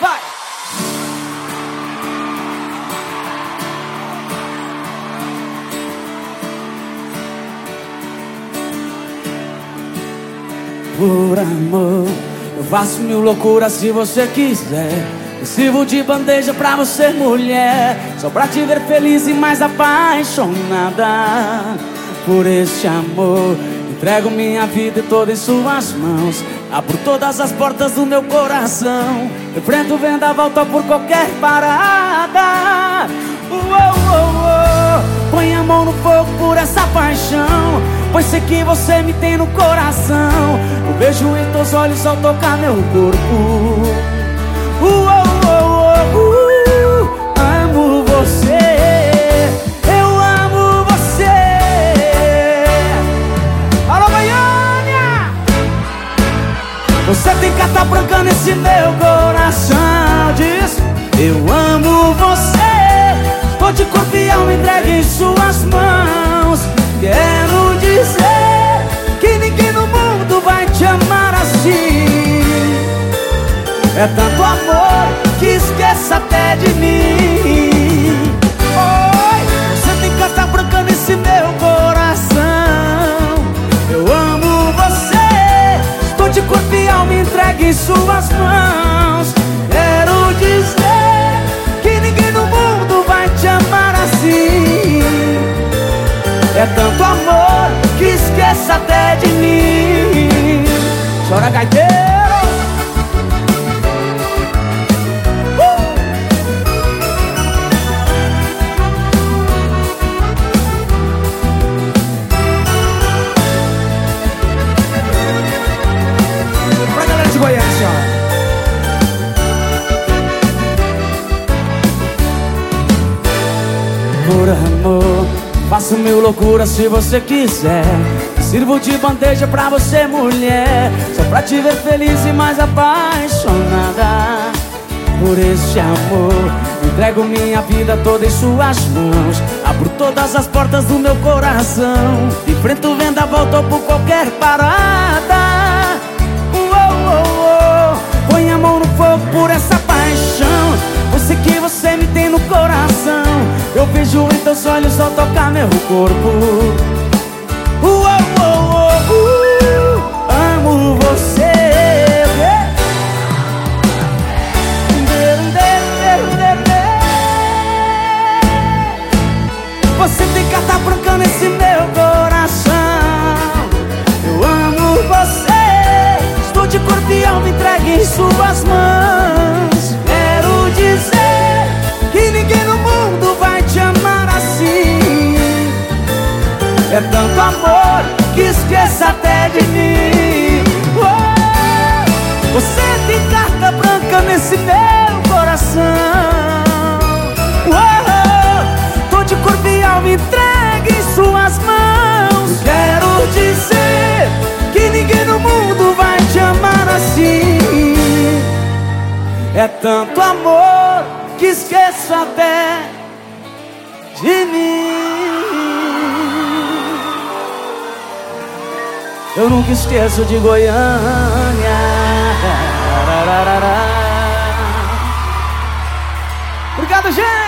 Vai! Por amor, eu faço mil loucuras se você quiser. Eu sirvo de bandeja pra você, mulher. Só pra te ver feliz e mais apaixonada por este amor. Entrego minha vida toda em suas mãos. Abro todas as portas do meu coração. Enfrento o vendaval, tô por qualquer parada. Uou, uou, uou. Põe a mão no fogo por essa paixão. Pois sei que você me tem no coração. Eu vejo em teus olhos ao tocar meu corpo. Uou, Você tem carta branca nesse meu coração. Diz: Eu amo você. Tô de corpo e alma entregue em suas mãos. Quero dizer que ninguém no mundo vai te amar assim. É tanto amor que esqueça até de mim. Entregue em suas mãos. Por amor, faço mil loucuras se você quiser. Sirvo de bandeja pra você, mulher. Só pra te ver feliz e mais apaixonada por este amor. Entrego minha vida toda em suas mãos. Abro todas as portas do meu coração. Enfrento o vendaval, tô por qualquer parada. Eu vejo em teus olhos ao tocar meu corpo. É tanto amor que esqueça até de mim. Oh, você tem carta branca nesse meu coração. Oh, tô de corpo e alma entregue em suas mãos. Quero dizer que ninguém no mundo vai te amar assim. É tanto amor que esqueço até de mim. Eu nunca esqueço de Goiânia. Obrigado, gente!